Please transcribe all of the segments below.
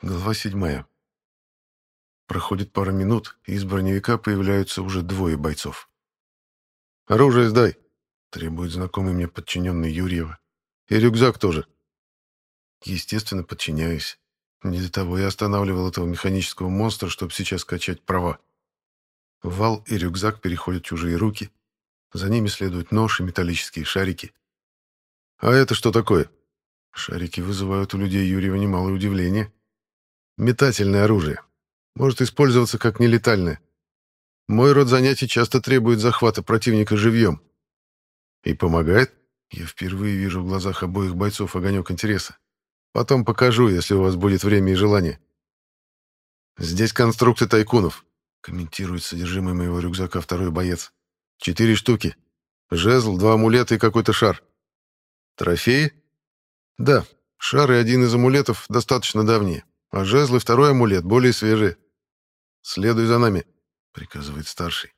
Глава седьмая. Проходит пара минут, и из броневика появляются уже двое бойцов. «Оружие сдай!» — требует знакомый мне подчиненный Юрьева. «И рюкзак тоже». Естественно, подчиняюсь. Не для того я останавливал этого механического монстра, чтобы сейчас качать права. Вал и рюкзак переходят чужие руки. За ними следуют нож и металлические шарики. «А это что такое?» Шарики вызывают у людей Юрьева немалое удивление. «Метательное оружие. Может использоваться как нелетальное. Мой род занятий часто требует захвата противника живьем. И помогает? Я впервые вижу в глазах обоих бойцов огонек интереса. Потом покажу, если у вас будет время и желание. Здесь конструкты тайкунов, комментирует содержимое моего рюкзака второй боец. Четыре штуки. Жезл, два амулета и какой-то шар. Трофеи? Да, шар и один из амулетов достаточно давние, а жезл и второй амулет более свежие. Следуй за нами приказывает старший.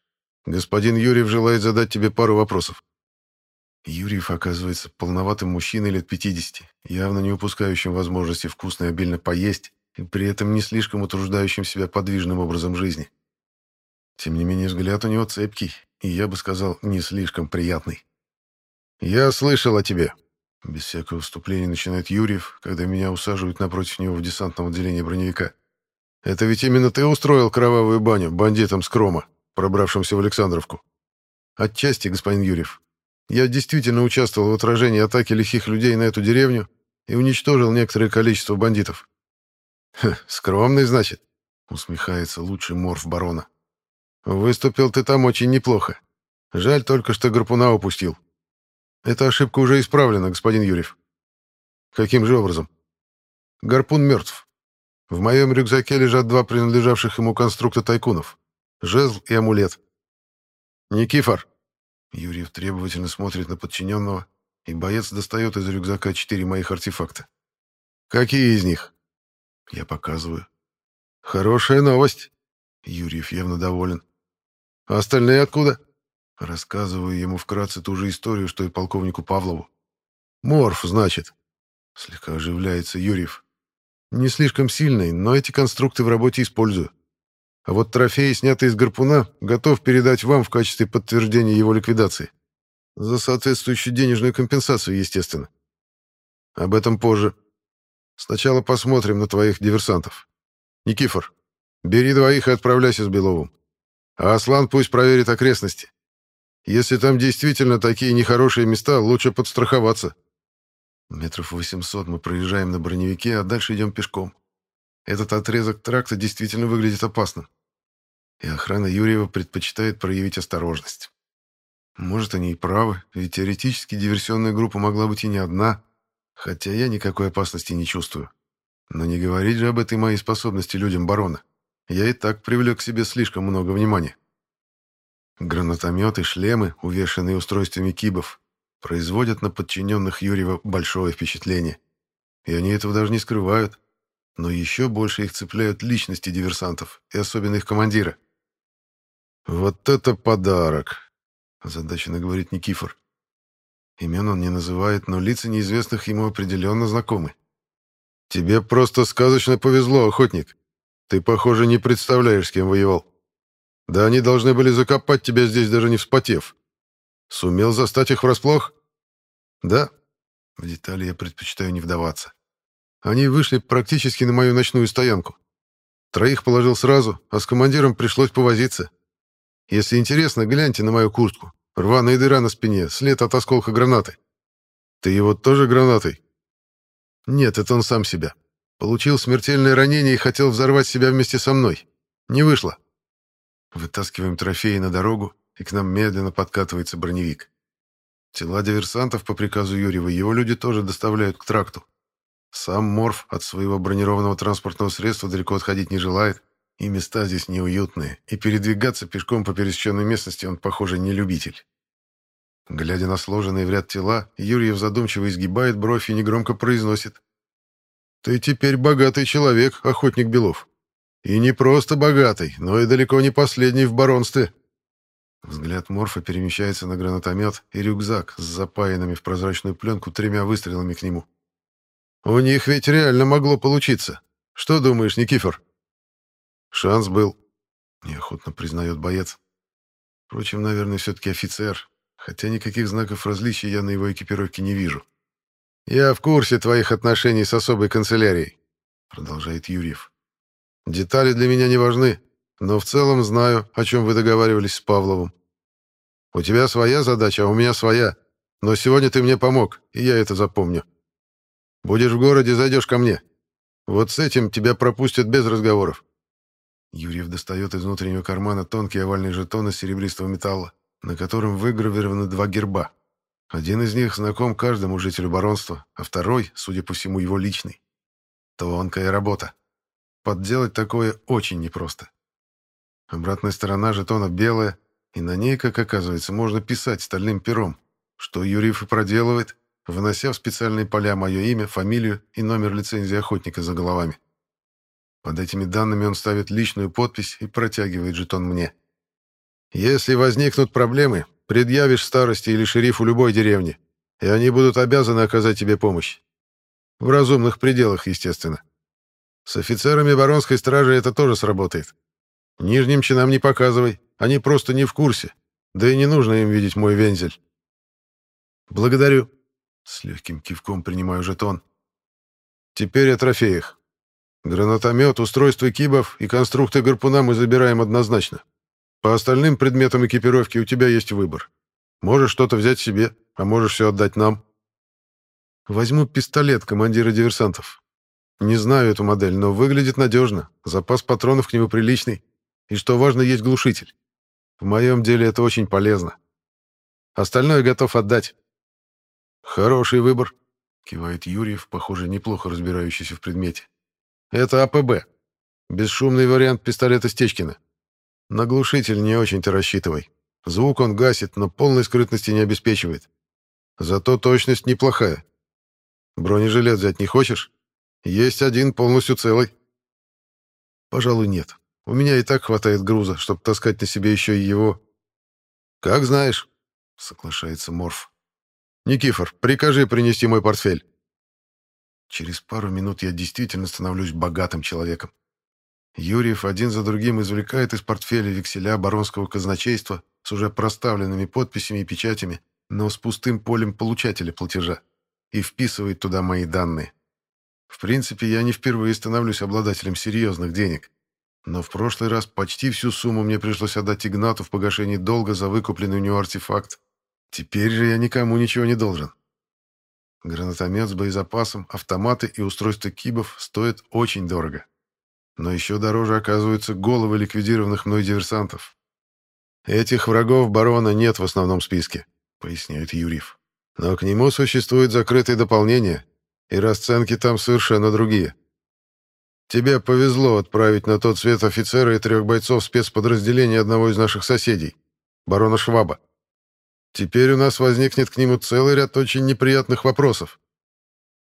Господин Юрьев желает задать тебе пару вопросов. Юрьев оказывается полноватым мужчиной лет 50, явно не упускающим возможности вкусно и обильно поесть, и при этом не слишком утруждающим себя подвижным образом жизни. Тем не менее, взгляд у него цепкий, и, я бы сказал, не слишком приятный. «Я слышал о тебе», — без всякого вступления начинает Юрьев, когда меня усаживают напротив него в десантном отделении броневика. Это ведь именно ты устроил кровавую баню бандитам Скрома, пробравшимся в Александровку. Отчасти, господин Юрьев. Я действительно участвовал в отражении атаки лихих людей на эту деревню и уничтожил некоторое количество бандитов. Ха, скромный, значит, усмехается лучший морф барона. Выступил ты там очень неплохо. Жаль только, что гарпуна упустил. Эта ошибка уже исправлена, господин Юрьев. Каким же образом? Гарпун мертв. В моем рюкзаке лежат два принадлежавших ему конструкта тайкунов. Жезл и амулет. «Никифор!» Юрьев требовательно смотрит на подчиненного, и боец достает из рюкзака четыре моих артефакта. «Какие из них?» Я показываю. «Хорошая новость!» Юрьев явно доволен. «А остальные откуда?» Рассказываю ему вкратце ту же историю, что и полковнику Павлову. «Морф, значит?» Слегка оживляется Юрьев. Не слишком сильный, но эти конструкты в работе использую. А вот трофеи, снятые из гарпуна, готов передать вам в качестве подтверждения его ликвидации. За соответствующую денежную компенсацию, естественно. Об этом позже. Сначала посмотрим на твоих диверсантов. Никифор, бери двоих и отправляйся с Беловым. А Аслан пусть проверит окрестности. Если там действительно такие нехорошие места, лучше подстраховаться. Метров 800 мы проезжаем на броневике, а дальше идем пешком. Этот отрезок тракта действительно выглядит опасным. И охрана Юрьева предпочитает проявить осторожность. Может, они и правы, ведь теоретически диверсионная группа могла быть и не одна, хотя я никакой опасности не чувствую. Но не говорить же об этой моей способности людям барона. Я и так привлек к себе слишком много внимания. Гранатометы, шлемы, увешанные устройствами кибов, производят на подчиненных Юрьева большое впечатление. И они этого даже не скрывают. Но еще больше их цепляют личности диверсантов, и особенно их командира. «Вот это подарок!» – озадаченно говорит Никифор. Имен он не называет, но лица неизвестных ему определенно знакомы. «Тебе просто сказочно повезло, охотник. Ты, похоже, не представляешь, с кем воевал. Да они должны были закопать тебя здесь, даже не вспотев. Сумел застать их врасплох? Да. В детали я предпочитаю не вдаваться. Они вышли практически на мою ночную стоянку. Троих положил сразу, а с командиром пришлось повозиться. Если интересно, гляньте на мою куртку. Рваная дыра на спине, след от осколка гранаты. Ты его тоже гранатой? Нет, это он сам себя. Получил смертельное ранение и хотел взорвать себя вместе со мной. Не вышло. Вытаскиваем трофеи на дорогу, и к нам медленно подкатывается броневик. Тела диверсантов по приказу Юрьева его люди тоже доставляют к тракту. Сам Морф от своего бронированного транспортного средства далеко отходить не желает, и места здесь неуютные, и передвигаться пешком по пересеченной местности он, похоже, не любитель. Глядя на сложенные в ряд тела, Юрьев задумчиво изгибает бровь и негромко произносит. «Ты теперь богатый человек, охотник Белов. И не просто богатый, но и далеко не последний в баронстве». Взгляд Морфа перемещается на гранатомет и рюкзак с запаянными в прозрачную пленку тремя выстрелами к нему. «У них ведь реально могло получиться. Что думаешь, Никифор?» «Шанс был», — неохотно признает боец. Впрочем, наверное, все-таки офицер, хотя никаких знаков различия я на его экипировке не вижу. «Я в курсе твоих отношений с особой канцелярией», — продолжает Юрьев. «Детали для меня не важны, но в целом знаю, о чем вы договаривались с Павловым. У тебя своя задача, а у меня своя. Но сегодня ты мне помог, и я это запомню. Будешь в городе, зайдешь ко мне. Вот с этим тебя пропустят без разговоров». Юрьев достает из внутреннего кармана тонкий овальный жетон из серебристого металла, на котором выгравированы два герба. Один из них знаком каждому жителю баронства, а второй, судя по всему, его личный. Тонкая работа. Подделать такое очень непросто. Обратная сторона жетона белая, и на ней, как оказывается, можно писать стальным пером, что Юрьев и проделывает, вынося в специальные поля мое имя, фамилию и номер лицензии охотника за головами. Под этими данными он ставит личную подпись и протягивает жетон мне. «Если возникнут проблемы, предъявишь старости или шерифу любой деревни, и они будут обязаны оказать тебе помощь. В разумных пределах, естественно. С офицерами баронской стражи это тоже сработает. Нижним чинам не показывай, они просто не в курсе, да и не нужно им видеть мой вензель». «Благодарю», — с легким кивком принимаю жетон. «Теперь о трофеях. Гранатомет, устройство кибов и конструкты гарпуна мы забираем однозначно. По остальным предметам экипировки у тебя есть выбор. Можешь что-то взять себе, а можешь все отдать нам. Возьму пистолет командира диверсантов. Не знаю эту модель, но выглядит надежно. Запас патронов к нему приличный. И что важно, есть глушитель. В моем деле это очень полезно. Остальное готов отдать. Хороший выбор, кивает Юрьев, похоже, неплохо разбирающийся в предмете. Это АПБ. Бесшумный вариант пистолета Стечкина. На глушитель не очень-то рассчитывай. Звук он гасит, но полной скрытности не обеспечивает. Зато точность неплохая. Бронежилет взять не хочешь? Есть один полностью целый. Пожалуй, нет. У меня и так хватает груза, чтобы таскать на себе еще и его. Как знаешь, соглашается Морф. Никифор, прикажи принести мой портфель. Через пару минут я действительно становлюсь богатым человеком. Юрьев один за другим извлекает из портфеля векселя баронского казначейства с уже проставленными подписями и печатями, но с пустым полем получателя платежа, и вписывает туда мои данные. В принципе, я не впервые становлюсь обладателем серьезных денег. Но в прошлый раз почти всю сумму мне пришлось отдать Игнату в погашении долга за выкупленный у него артефакт. Теперь же я никому ничего не должен. Гранатомет с боезапасом, автоматы и устройство кибов стоят очень дорого. Но еще дороже оказываются головы ликвидированных мной диверсантов. «Этих врагов барона нет в основном списке», — поясняет Юрьев. «Но к нему существует закрытое дополнение, и расценки там совершенно другие. Тебе повезло отправить на тот свет офицера и трех бойцов спецподразделения одного из наших соседей, барона Шваба. Теперь у нас возникнет к нему целый ряд очень неприятных вопросов.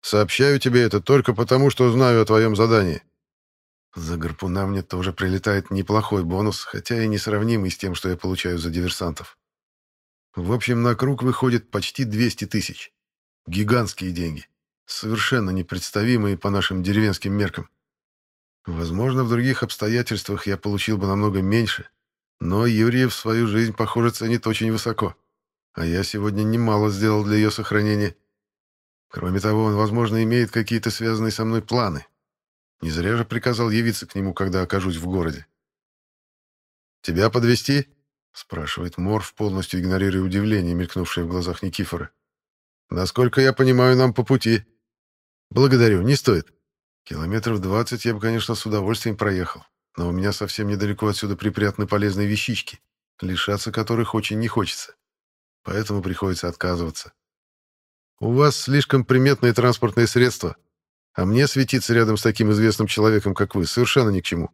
Сообщаю тебе это только потому, что знаю о твоем задании. За гарпуна мне тоже прилетает неплохой бонус, хотя и несравнимый с тем, что я получаю за диверсантов. В общем, на круг выходит почти 200 тысяч. Гигантские деньги. Совершенно непредставимые по нашим деревенским меркам. Возможно, в других обстоятельствах я получил бы намного меньше, но Юрьев свою жизнь, похоже, ценит очень высоко а я сегодня немало сделал для ее сохранения. Кроме того, он, возможно, имеет какие-то связанные со мной планы. Не зря же приказал явиться к нему, когда окажусь в городе. «Тебя подвести? спрашивает Морф, полностью игнорируя удивление, мелькнувшее в глазах Никифора. «Насколько я понимаю, нам по пути». «Благодарю, не стоит. Километров двадцать я бы, конечно, с удовольствием проехал, но у меня совсем недалеко отсюда припрятаны полезные вещички, лишаться которых очень не хочется поэтому приходится отказываться. У вас слишком приметные транспортные средства, а мне светиться рядом с таким известным человеком, как вы, совершенно ни к чему.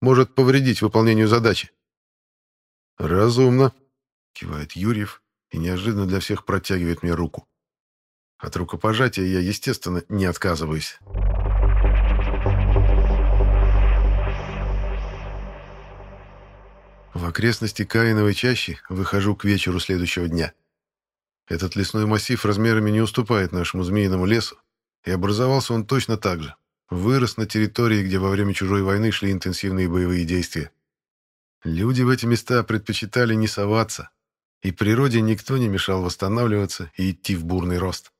Может повредить выполнению задачи. Разумно, кивает Юрьев и неожиданно для всех протягивает мне руку. От рукопожатия я, естественно, не отказываюсь. В окрестности Каиновой чащи выхожу к вечеру следующего дня. Этот лесной массив размерами не уступает нашему змеиному лесу, и образовался он точно так же. вырос на территории, где во время чужой войны шли интенсивные боевые действия. Люди в эти места предпочитали не соваться, и природе никто не мешал восстанавливаться и идти в бурный рост.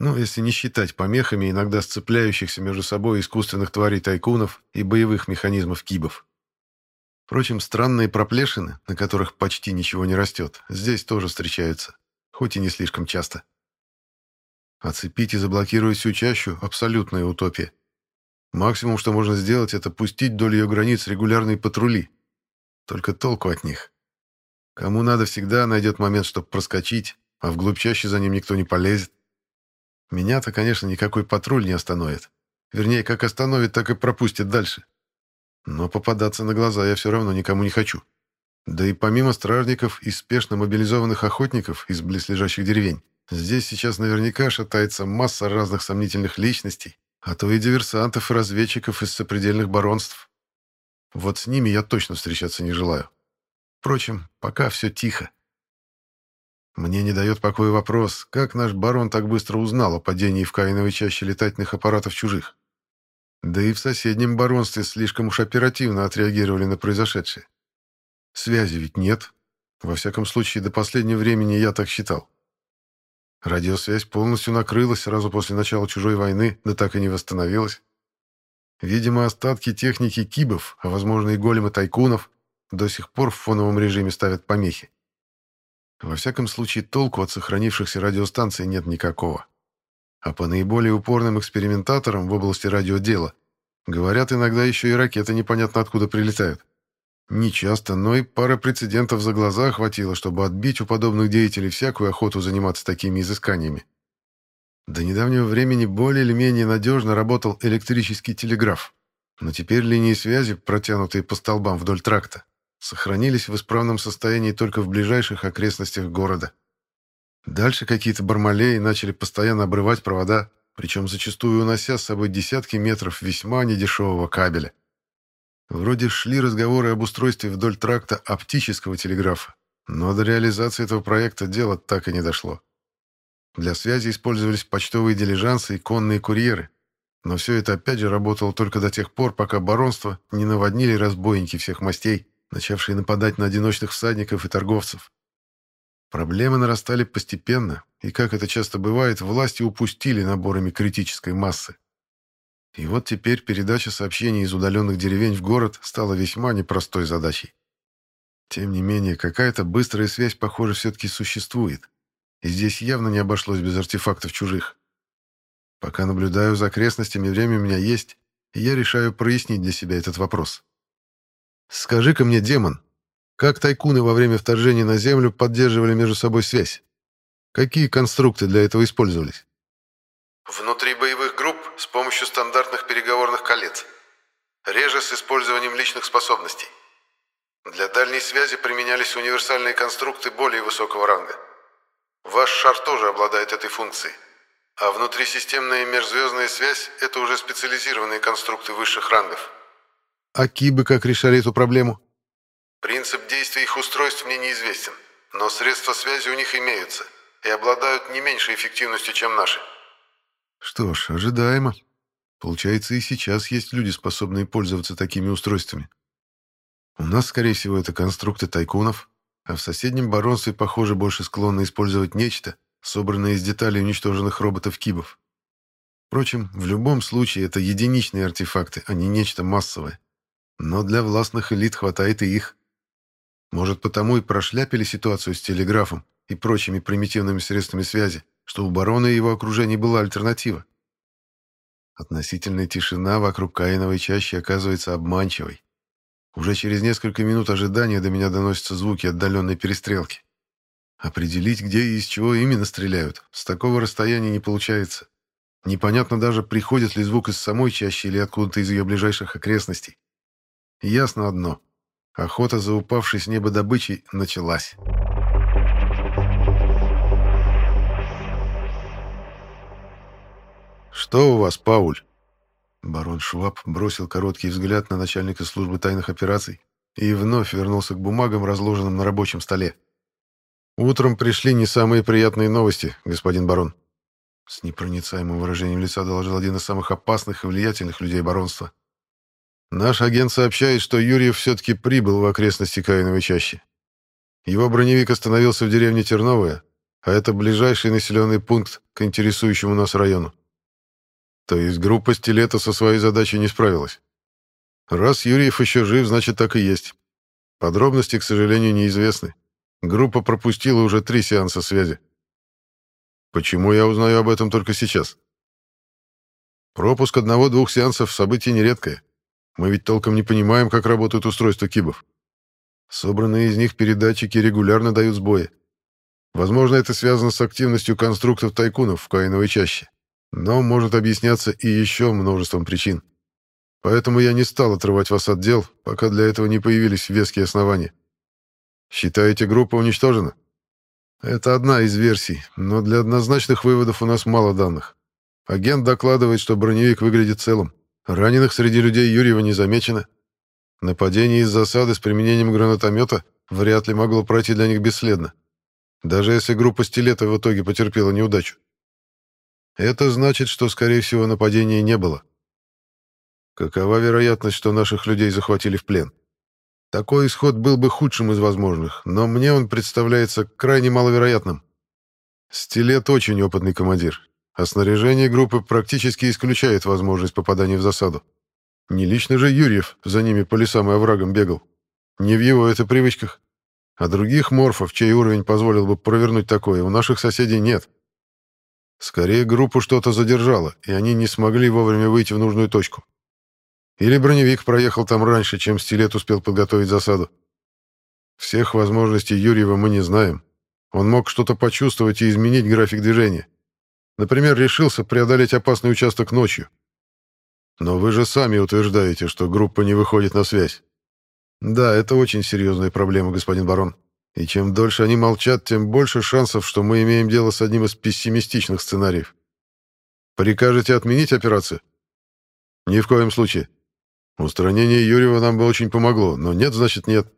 Ну, если не считать помехами иногда сцепляющихся между собой искусственных тварей тайкунов и боевых механизмов кибов. Впрочем, странные проплешины, на которых почти ничего не растет, здесь тоже встречаются, хоть и не слишком часто. Оцепить и заблокировать всю чащу – абсолютная утопия. Максимум, что можно сделать, это пустить вдоль ее границ регулярные патрули. Только толку от них. Кому надо, всегда найдет момент, чтобы проскочить, а вглубь чаще за ним никто не полезет. Меня-то, конечно, никакой патруль не остановит. Вернее, как остановит, так и пропустит дальше. Но попадаться на глаза я все равно никому не хочу. Да и помимо стражников и спешно мобилизованных охотников из близлежащих деревень, здесь сейчас наверняка шатается масса разных сомнительных личностей, а то и диверсантов и разведчиков из сопредельных баронств. Вот с ними я точно встречаться не желаю. Впрочем, пока все тихо. Мне не дает покоя вопрос, как наш барон так быстро узнал о падении в Каиновой чаще летательных аппаратов чужих. Да и в соседнем баронстве слишком уж оперативно отреагировали на произошедшее. Связи ведь нет. Во всяком случае, до последнего времени я так считал. Радиосвязь полностью накрылась сразу после начала чужой войны, да так и не восстановилась. Видимо, остатки техники кибов, а возможно и големы тайкунов, до сих пор в фоновом режиме ставят помехи. Во всяком случае, толку от сохранившихся радиостанций нет никакого. А по наиболее упорным экспериментаторам в области радиодела говорят, иногда еще и ракеты непонятно откуда прилетают. Не часто, но и пара прецедентов за глаза хватило, чтобы отбить у подобных деятелей всякую охоту заниматься такими изысканиями. До недавнего времени более или менее надежно работал электрический телеграф, но теперь линии связи, протянутые по столбам вдоль тракта, сохранились в исправном состоянии только в ближайших окрестностях города. Дальше какие-то бармалеи начали постоянно обрывать провода, причем зачастую унося с собой десятки метров весьма недешевого кабеля. Вроде шли разговоры об устройстве вдоль тракта оптического телеграфа, но до реализации этого проекта дело так и не дошло. Для связи использовались почтовые дилижансы и конные курьеры, но все это опять же работало только до тех пор, пока баронство не наводнили разбойники всех мастей, начавшие нападать на одиночных всадников и торговцев. Проблемы нарастали постепенно, и, как это часто бывает, власти упустили наборами критической массы. И вот теперь передача сообщений из удаленных деревень в город стала весьма непростой задачей. Тем не менее, какая-то быстрая связь, похоже, все-таки существует. И здесь явно не обошлось без артефактов чужих. Пока наблюдаю за окрестностями, время у меня есть, и я решаю прояснить для себя этот вопрос. Скажи-ка мне, демон, как тайкуны во время вторжения на Землю поддерживали между собой связь? Какие конструкты для этого использовались? Внутри боевых групп с помощью стандартных переговорных колец. Реже с использованием личных способностей. Для дальней связи применялись универсальные конструкты более высокого ранга. Ваш шар тоже обладает этой функцией. А внутрисистемная межзвездная связь – это уже специализированные конструкты высших рангов. А кибы как решали эту проблему? Принцип действия их устройств мне неизвестен, но средства связи у них имеются и обладают не меньшей эффективностью, чем наши. Что ж, ожидаемо. Получается, и сейчас есть люди, способные пользоваться такими устройствами. У нас, скорее всего, это конструкты тайкунов, а в соседнем баронстве, похоже, больше склонны использовать нечто, собранное из деталей уничтоженных роботов-кибов. Впрочем, в любом случае это единичные артефакты, а не нечто массовое. Но для властных элит хватает и их. Может, потому и прошляпили ситуацию с телеграфом и прочими примитивными средствами связи, что у барона и его окружения была альтернатива. Относительная тишина вокруг Каиновой чащи оказывается обманчивой. Уже через несколько минут ожидания до меня доносятся звуки отдаленной перестрелки. Определить, где и из чего именно стреляют, с такого расстояния не получается. Непонятно даже, приходит ли звук из самой чащи или откуда-то из ее ближайших окрестностей. Ясно одно. Охота за упавшей с неба добычей началась. «Что у вас, Пауль?» Барон Шваб бросил короткий взгляд на начальника службы тайных операций и вновь вернулся к бумагам, разложенным на рабочем столе. «Утром пришли не самые приятные новости, господин барон. С непроницаемым выражением лица доложил один из самых опасных и влиятельных людей баронства. Наш агент сообщает, что Юрьев все-таки прибыл в окрестности Каиновой чащи. Его броневик остановился в деревне Терновая, а это ближайший населенный пункт к интересующему нас району. То есть группа стилета со своей задачей не справилась. Раз Юрьев еще жив, значит так и есть. Подробности, к сожалению, неизвестны. Группа пропустила уже три сеанса связи. Почему я узнаю об этом только сейчас? Пропуск одного-двух сеансов — событие нередкое. Мы ведь толком не понимаем, как работают устройства кибов. Собранные из них передатчики регулярно дают сбои. Возможно, это связано с активностью конструктов тайкунов в Каиновой чаще. Но может объясняться и еще множеством причин. Поэтому я не стал отрывать вас от дел, пока для этого не появились веские основания. Считаете, группа уничтожена? Это одна из версий, но для однозначных выводов у нас мало данных. Агент докладывает, что броневик выглядит целым. Раненых среди людей Юрьева не замечено. Нападение из засады с применением гранатомета вряд ли могло пройти для них бесследно. Даже если группа стилета в итоге потерпела неудачу. Это значит, что, скорее всего, нападения не было. Какова вероятность, что наших людей захватили в плен? Такой исход был бы худшим из возможных, но мне он представляется крайне маловероятным. Стилет очень опытный командир, а снаряжение группы практически исключает возможность попадания в засаду. Не лично же Юрьев за ними по лесам и оврагам бегал. Не в его это привычках. А других морфов, чей уровень позволил бы провернуть такое, у наших соседей нет. Скорее, группу что-то задержало, и они не смогли вовремя выйти в нужную точку. Или броневик проехал там раньше, чем стилет успел подготовить засаду. Всех возможностей Юрьева мы не знаем. Он мог что-то почувствовать и изменить график движения. Например, решился преодолеть опасный участок ночью. Но вы же сами утверждаете, что группа не выходит на связь. Да, это очень серьезная проблема, господин барон. И чем дольше они молчат, тем больше шансов, что мы имеем дело с одним из пессимистичных сценариев. Прикажете отменить операцию? Ни в коем случае. Устранение Юрьева нам бы очень помогло, но нет, значит нет.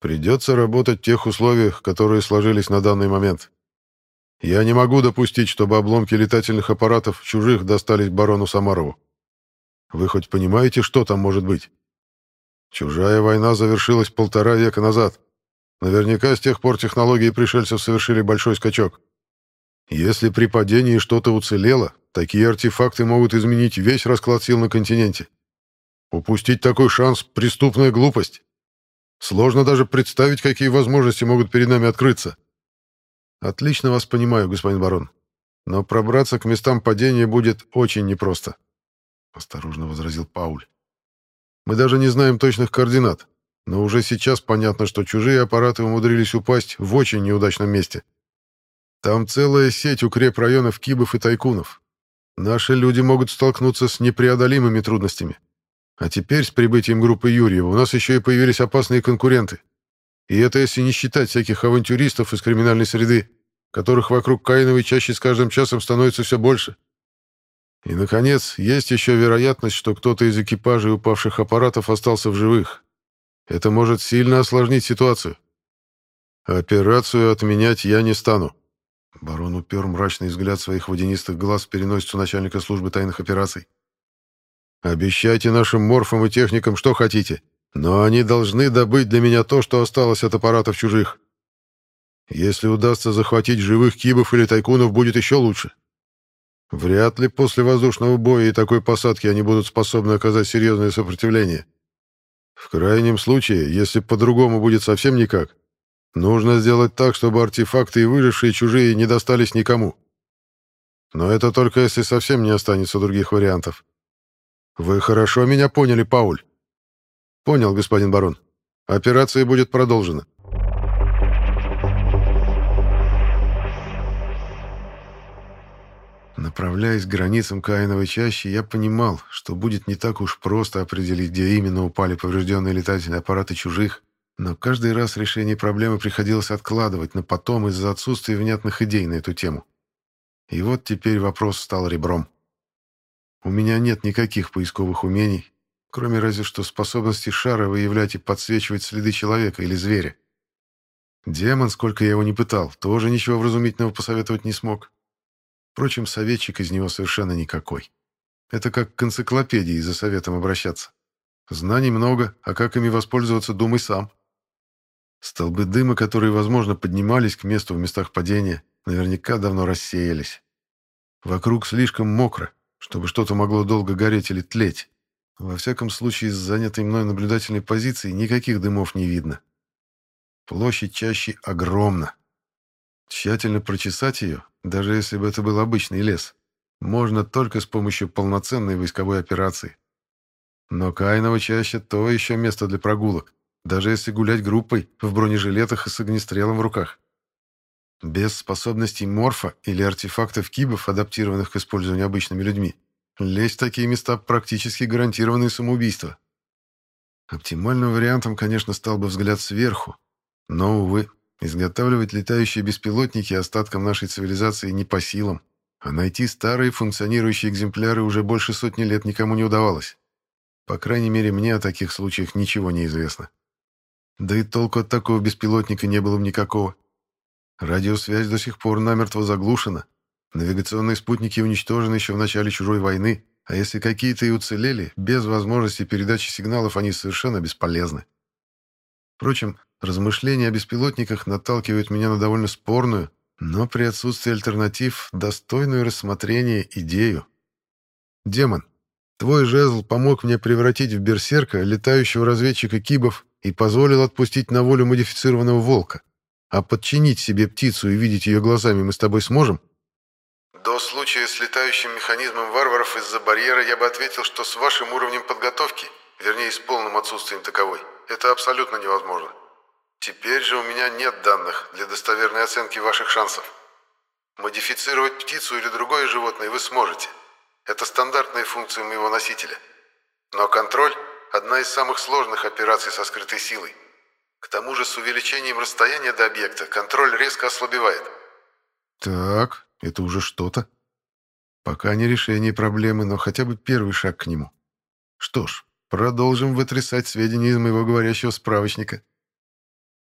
Придется работать в тех условиях, которые сложились на данный момент. Я не могу допустить, чтобы обломки летательных аппаратов чужих достались барону Самарову. Вы хоть понимаете, что там может быть? Чужая война завершилась полтора века назад. Наверняка с тех пор технологии пришельцев совершили большой скачок. Если при падении что-то уцелело, такие артефакты могут изменить весь расклад сил на континенте. Упустить такой шанс — преступная глупость. Сложно даже представить, какие возможности могут перед нами открыться. Отлично вас понимаю, господин барон. Но пробраться к местам падения будет очень непросто. Осторожно возразил Пауль. Мы даже не знаем точных координат, но уже сейчас понятно, что чужие аппараты умудрились упасть в очень неудачном месте. Там целая сеть укрепрайонов кибов и тайкунов. Наши люди могут столкнуться с непреодолимыми трудностями. А теперь с прибытием группы Юрьева у нас еще и появились опасные конкуренты. И это если не считать всяких авантюристов из криминальной среды, которых вокруг Каиновой чаще с каждым часом становится все больше. И, наконец, есть еще вероятность, что кто-то из экипажей упавших аппаратов остался в живых. Это может сильно осложнить ситуацию. Операцию отменять я не стану. Барон упер мрачный взгляд своих водянистых глаз в переносицу начальника службы тайных операций. Обещайте нашим морфам и техникам, что хотите, но они должны добыть для меня то, что осталось от аппаратов чужих. Если удастся захватить живых кибов или тайкунов, будет еще лучше. Вряд ли после воздушного боя и такой посадки они будут способны оказать серьезное сопротивление. В крайнем случае, если по-другому будет совсем никак, нужно сделать так, чтобы артефакты и выжившие чужие не достались никому. Но это только если совсем не останется других вариантов. Вы хорошо меня поняли, Пауль? Понял, господин барон. Операция будет продолжена. Направляясь к границам Каиновой чащи, я понимал, что будет не так уж просто определить, где именно упали поврежденные летательные аппараты чужих, но каждый раз решение проблемы приходилось откладывать на потом из-за отсутствия внятных идей на эту тему. И вот теперь вопрос стал ребром. У меня нет никаких поисковых умений, кроме разве что способности шара выявлять и подсвечивать следы человека или зверя. Демон, сколько я его не пытал, тоже ничего вразумительного посоветовать не смог. Впрочем, советчик из него совершенно никакой. Это как к энциклопедии за советом обращаться. Знаний много, а как ими воспользоваться, думай сам. Столбы дыма, которые, возможно, поднимались к месту в местах падения, наверняка давно рассеялись. Вокруг слишком мокро, чтобы что-то могло долго гореть или тлеть. Во всяком случае, с занятой мной наблюдательной позиции никаких дымов не видно. Площадь чаще огромна. Тщательно прочесать ее, даже если бы это был обычный лес, можно только с помощью полноценной войсковой операции. Но Каиново чаще то еще место для прогулок, даже если гулять группой в бронежилетах и с огнестрелом в руках. Без способностей морфа или артефактов кибов, адаптированных к использованию обычными людьми, лезть в такие места практически гарантированное самоубийство. Оптимальным вариантом, конечно, стал бы взгляд сверху, но, увы, изготавливать летающие беспилотники остаткам нашей цивилизации не по силам, а найти старые функционирующие экземпляры уже больше сотни лет никому не удавалось. По крайней мере, мне о таких случаях ничего не известно. Да и толку от такого беспилотника не было бы никакого. Радиосвязь до сих пор намертво заглушена. Навигационные спутники уничтожены еще в начале чужой войны, а если какие-то и уцелели, без возможности передачи сигналов они совершенно бесполезны. Впрочем, размышления о беспилотниках наталкивают меня на довольно спорную, но при отсутствии альтернатив достойную рассмотрения идею. Демон, твой жезл помог мне превратить в берсерка летающего разведчика Кибов и позволил отпустить на волю модифицированного волка. А подчинить себе птицу и видеть ее глазами мы с тобой сможем? До случая с летающим механизмом варваров из-за барьера я бы ответил, что с вашим уровнем подготовки, вернее, с полным отсутствием таковой, это абсолютно невозможно. Теперь же у меня нет данных для достоверной оценки ваших шансов. Модифицировать птицу или другое животное вы сможете. Это стандартная функция моего носителя. Но контроль – одна из самых сложных операций со скрытой силой. К тому же с увеличением расстояния до объекта контроль резко ослабевает. Так, это уже что-то. Пока не решение проблемы, но хотя бы первый шаг к нему. Что ж, продолжим вытрясать сведения из моего говорящего справочника.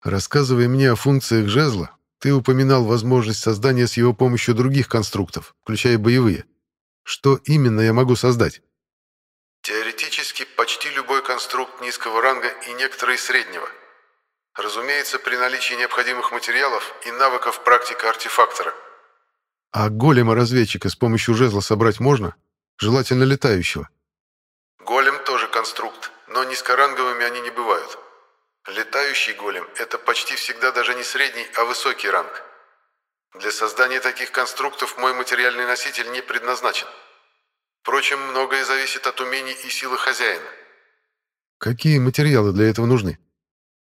Рассказывая мне о функциях жезла, ты упоминал возможность создания с его помощью других конструктов, включая боевые. Что именно я могу создать? Теоретически, почти любой конструкт низкого ранга и некоторые среднего. Разумеется, при наличии необходимых материалов и навыков практика артефактора. А голема-разведчика с помощью жезла собрать можно? Желательно летающего. Голем тоже конструкт, но низкоранговыми они не бывают. Летающий голем – это почти всегда даже не средний, а высокий ранг. Для создания таких конструктов мой материальный носитель не предназначен. Впрочем, многое зависит от умений и силы хозяина. Какие материалы для этого нужны?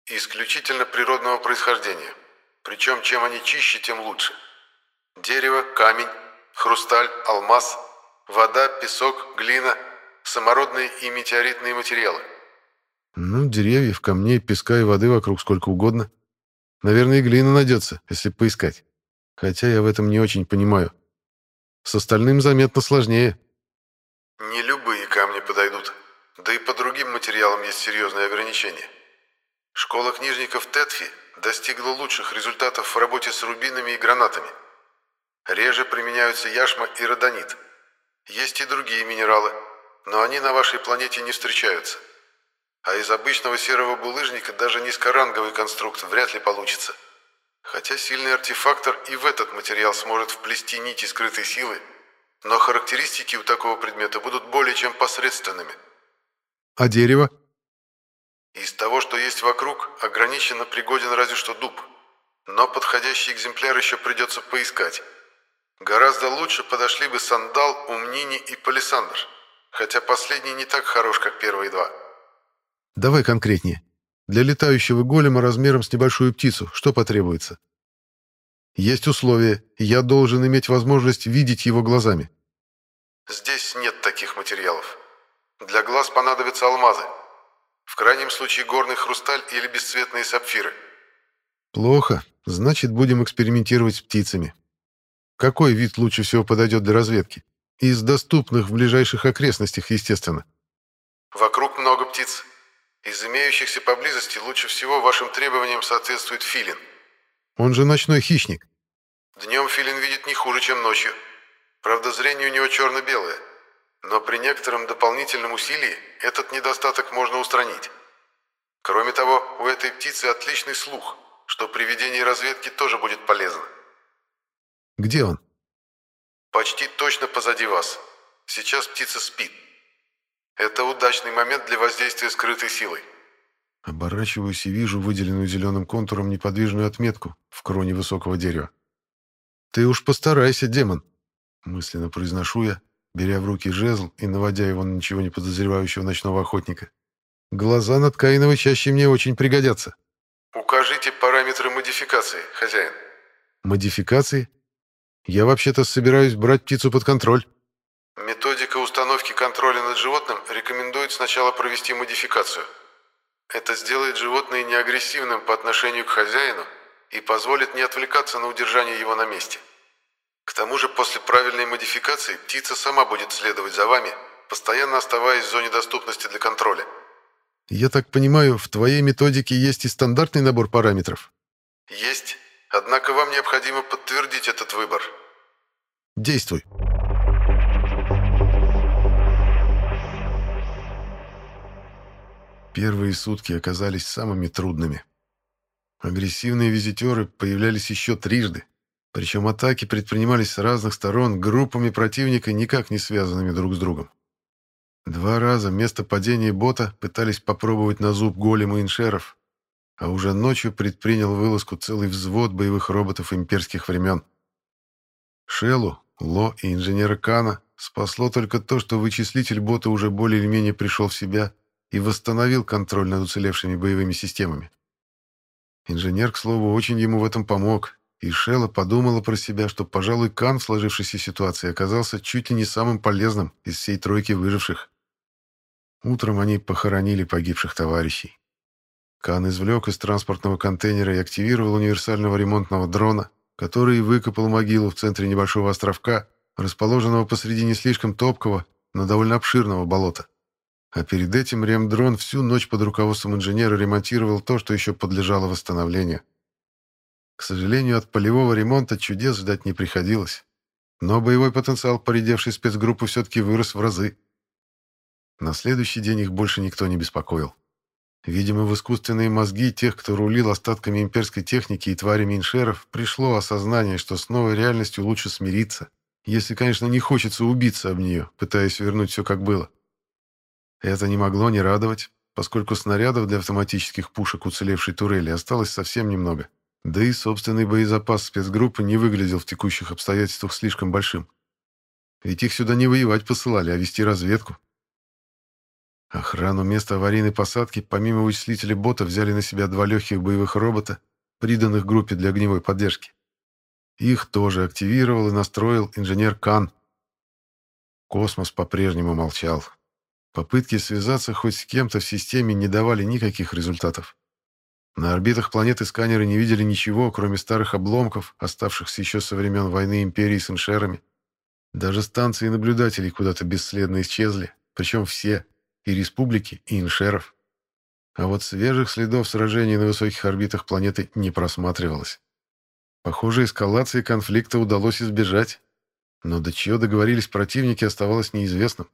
Исключительно природного происхождения. Причем, чем они чище, тем лучше. Дерево, камень, хрусталь, алмаз, вода, песок, глина, самородные и метеоритные материалы. Ну, деревьев, камней, песка и воды вокруг сколько угодно. Наверное, и глина найдется, если поискать. Хотя я в этом не очень понимаю. С остальным заметно сложнее. Не любые камни подойдут. Да и по другим материалам есть серьезные ограничения. Школа книжников Тетфи достигла лучших результатов в работе с рубинами и гранатами. Реже применяются яшма и родонит. Есть и другие минералы, но они на вашей планете не встречаются. А из обычного серого булыжника даже низкоранговый конструкт вряд ли получится. Хотя сильный артефактор и в этот материал сможет вплести нити скрытой силы, но характеристики у такого предмета будут более чем посредственными. А дерево? Из того, что есть вокруг, ограниченно пригоден разве что дуб. Но подходящий экземпляр еще придется поискать. Гораздо лучше подошли бы сандал, умнини и палисандр, хотя последний не так хорош, как первые два. Давай конкретнее. Для летающего голема размером с небольшую птицу что потребуется? Есть условие. Я должен иметь возможность видеть его глазами. Здесь нет таких материалов. Для глаз понадобятся алмазы. В крайнем случае горный хрусталь или бесцветные сапфиры. Плохо. Значит, будем экспериментировать с птицами. Какой вид лучше всего подойдет для разведки? Из доступных в ближайших окрестностях, естественно. Вокруг много птиц. Из имеющихся поблизости лучше всего вашим требованиям соответствует филин. Он же ночной хищник. Днем филин видит не хуже, чем ночью. Правда, зрение у него черно-белое. Но при некотором дополнительном усилии этот недостаток можно устранить. Кроме того, у этой птицы отличный слух, что при ведении разведки тоже будет полезно. Где он? Почти точно позади вас. Сейчас птица спит. Это удачный момент для воздействия скрытой силой. Оборачиваюсь и вижу выделенную зеленым контуром неподвижную отметку в кроне высокого дерева. «Ты уж постарайся, демон!» Мысленно произношу я, беря в руки жезл и наводя его на ничего не подозревающего ночного охотника. «Глаза над Каиновой чаще мне очень пригодятся». «Укажите параметры модификации, хозяин». «Модификации? Я вообще-то собираюсь брать птицу под контроль». Методика установки контроля над животным рекомендует сначала провести модификацию – это сделает животное неагрессивным по отношению к хозяину и позволит не отвлекаться на удержание его на месте. К тому же после правильной модификации птица сама будет следовать за вами, постоянно оставаясь в зоне доступности для контроля. Я так понимаю, в твоей методике есть и стандартный набор параметров? Есть. Однако вам необходимо подтвердить этот выбор. Действуй. Первые сутки оказались самыми трудными. Агрессивные визитеры появлялись еще трижды, причем атаки предпринимались с разных сторон группами противника, никак не связанными друг с другом. Два раза место падения бота пытались попробовать на зуб голема иншеров, а уже ночью предпринял вылазку целый взвод боевых роботов имперских времен. Шелу, Ло и инженера Кана спасло только то, что вычислитель бота уже более или менее пришел в себя и восстановил контроль над уцелевшими боевыми системами. Инженер, к слову, очень ему в этом помог, и Шелла подумала про себя, что, пожалуй, Кан в сложившейся ситуации оказался чуть ли не самым полезным из всей тройки выживших. Утром они похоронили погибших товарищей. Кан извлек из транспортного контейнера и активировал универсального ремонтного дрона, который выкопал могилу в центре небольшого островка, расположенного посреди не слишком топкого, но довольно обширного болота. А перед этим ремдрон всю ночь под руководством инженера ремонтировал то, что еще подлежало восстановлению. К сожалению, от полевого ремонта чудес ждать не приходилось. Но боевой потенциал поредевшей спецгруппы все-таки вырос в разы. На следующий день их больше никто не беспокоил. Видимо, в искусственные мозги тех, кто рулил остатками имперской техники и тварями иншеров, пришло осознание, что с новой реальностью лучше смириться, если, конечно, не хочется убиться об нее, пытаясь вернуть все как было. Это не могло не радовать, поскольку снарядов для автоматических пушек уцелевшей турели осталось совсем немного. Да и собственный боезапас спецгруппы не выглядел в текущих обстоятельствах слишком большим. Ведь их сюда не воевать посылали, а вести разведку. Охрану места аварийной посадки, помимо вычислителя бота, взяли на себя два легких боевых робота, приданных группе для огневой поддержки. Их тоже активировал и настроил инженер Кан. Космос по-прежнему молчал, Попытки связаться хоть с кем-то в системе не давали никаких результатов. На орбитах планеты сканеры не видели ничего, кроме старых обломков, оставшихся еще со времен войны Империи с иншерами. Даже станции наблюдателей куда-то бесследно исчезли, причем все, и республики, и иншеров. А вот свежих следов сражений на высоких орбитах планеты не просматривалось. Похоже, эскалации конфликта удалось избежать, но до чего договорились противники оставалось неизвестным.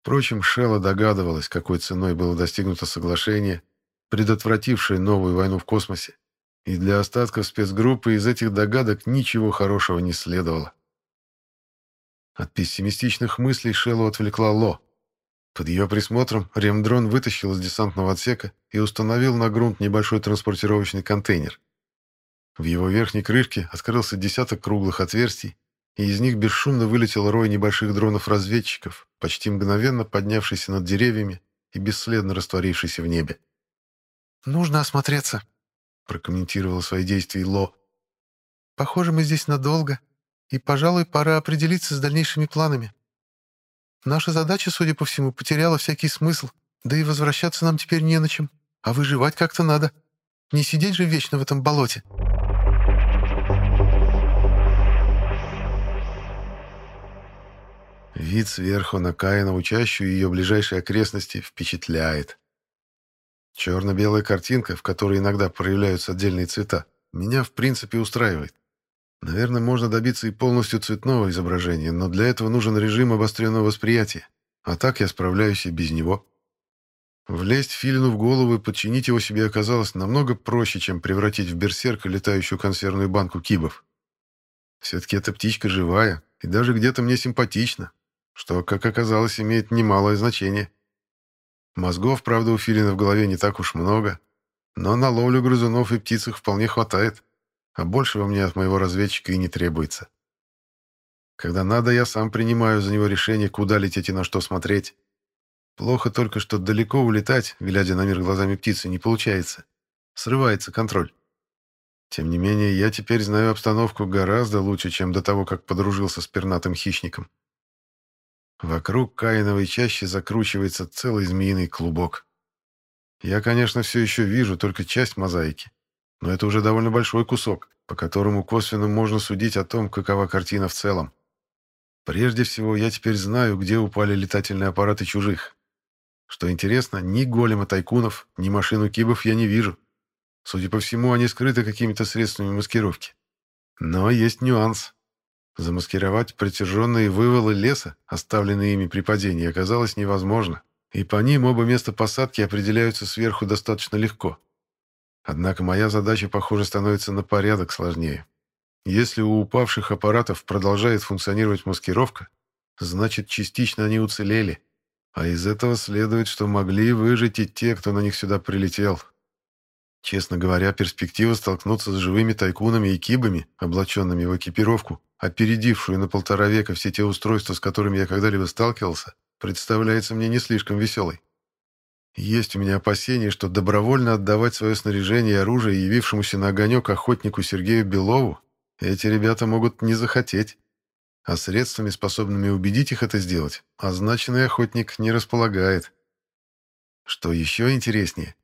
Впрочем, Шелла догадывалась, какой ценой было достигнуто соглашение, предотвратившее новую войну в космосе. И для остатков спецгруппы из этих догадок ничего хорошего не следовало. От пессимистичных мыслей Шеллу отвлекла Ло. Под ее присмотром ремдрон вытащил из десантного отсека и установил на грунт небольшой транспортировочный контейнер. В его верхней крышке открылся десяток круглых отверстий, и из них бесшумно вылетел рой небольших дронов-разведчиков, почти мгновенно поднявшийся над деревьями и бесследно растворившийся в небе. «Нужно осмотреться», — прокомментировала свои действия Ло. «Похоже, мы здесь надолго, и, пожалуй, пора определиться с дальнейшими планами. Наша задача, судя по всему, потеряла всякий смысл, да и возвращаться нам теперь не на чем, а выживать как-то надо. Не сидеть же вечно в этом болоте». Вид сверху на Каинову чащу и ее ближайшие окрестности впечатляет. Черно-белая картинка, в которой иногда проявляются отдельные цвета, меня в принципе устраивает. Наверное, можно добиться и полностью цветного изображения, но для этого нужен режим обостренного восприятия, а так я справляюсь и без него. Влезть Филину в голову и подчинить его себе оказалось намного проще, чем превратить в берсерка летающую консервную банку кибов. Все-таки эта птичка живая и даже где-то мне симпатична, что, как оказалось, имеет немалое значение. Мозгов, правда, у Филина в голове не так уж много, но на ловлю грызунов и птиц их вполне хватает, а большего мне от моего разведчика и не требуется. Когда надо, я сам принимаю за него решение, куда лететь и на что смотреть. Плохо только, что далеко улетать, глядя на мир глазами птицы, не получается. Срывается контроль. Тем не менее, я теперь знаю обстановку гораздо лучше, чем до того, как подружился с пернатым хищником. Вокруг Каиновой чаще закручивается целый змеиный клубок. Я, конечно, все еще вижу только часть мозаики, но это уже довольно большой кусок, по которому косвенно можно судить о том, какова картина в целом. Прежде всего, я теперь знаю, где упали летательные аппараты чужих. Что интересно, ни голема тайкунов, ни машину кибов я не вижу. Судя по всему, они скрыты какими-то средствами маскировки. Но есть нюанс. Замаскировать протяженные вывалы леса, оставленные ими при падении, оказалось невозможно, и по ним оба места посадки определяются сверху достаточно легко. Однако моя задача, похоже, становится на порядок сложнее. Если у упавших аппаратов продолжает функционировать маскировка, значит, частично они уцелели, а из этого следует, что могли выжить и те, кто на них сюда прилетел, Честно говоря, перспектива столкнуться с живыми тайкунами и кибами, облаченными в экипировку, опередившую на полтора века все те устройства, с которыми я когда-либо сталкивался, представляется мне не слишком веселой. Есть у меня опасение, что добровольно отдавать свое снаряжение и оружие явившемуся на огонек охотнику Сергею Белову эти ребята могут не захотеть. А средствами, способными убедить их это сделать, означенный охотник не располагает. Что еще интереснее,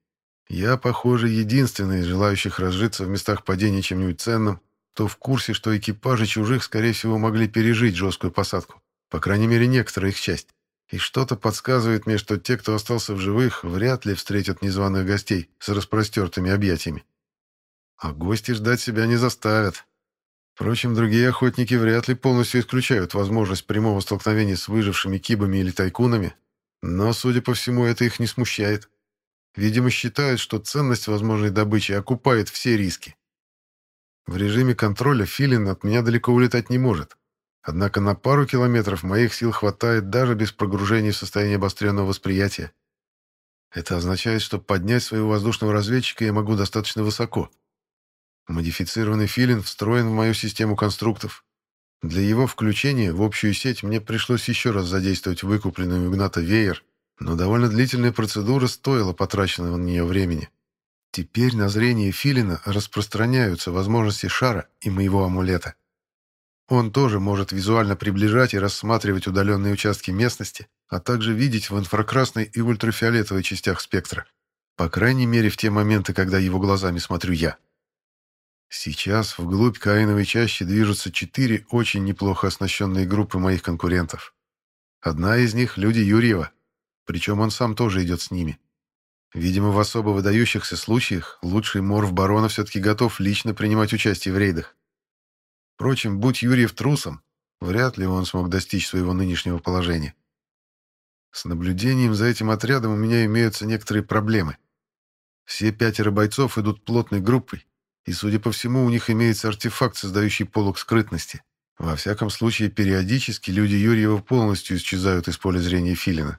я, похоже, единственный из желающих разжиться в местах падения чем-нибудь ценным, кто в курсе, что экипажи чужих, скорее всего, могли пережить жесткую посадку. По крайней мере, некоторая их часть. И что-то подсказывает мне, что те, кто остался в живых, вряд ли встретят незваных гостей с распростертыми объятиями. А гости ждать себя не заставят. Впрочем, другие охотники вряд ли полностью исключают возможность прямого столкновения с выжившими кибами или тайкунами, но, судя по всему, это их не смущает. Видимо, считают, что ценность возможной добычи окупает все риски. В режиме контроля филин от меня далеко улетать не может. Однако на пару километров моих сил хватает даже без прогружения в состояние обостренного восприятия. Это означает, что поднять своего воздушного разведчика я могу достаточно высоко. Модифицированный филин встроен в мою систему конструктов. Для его включения в общую сеть мне пришлось еще раз задействовать выкупленный у Игната веер но довольно длительная процедура стоила потраченного на нее времени. Теперь на зрение Филина распространяются возможности шара и моего амулета. Он тоже может визуально приближать и рассматривать удаленные участки местности, а также видеть в инфракрасной и ультрафиолетовой частях спектра. По крайней мере, в те моменты, когда его глазами смотрю я. Сейчас вглубь Каиновой чащи движутся четыре очень неплохо оснащенные группы моих конкурентов. Одна из них — люди Юрьева, причем он сам тоже идет с ними. Видимо, в особо выдающихся случаях лучший морф барона все-таки готов лично принимать участие в рейдах. Впрочем, будь Юрьев трусом, вряд ли он смог достичь своего нынешнего положения. С наблюдением за этим отрядом у меня имеются некоторые проблемы. Все пятеро бойцов идут плотной группой, и, судя по всему, у них имеется артефакт, создающий полок скрытности. Во всяком случае, периодически люди Юрьева полностью исчезают из поля зрения Филина.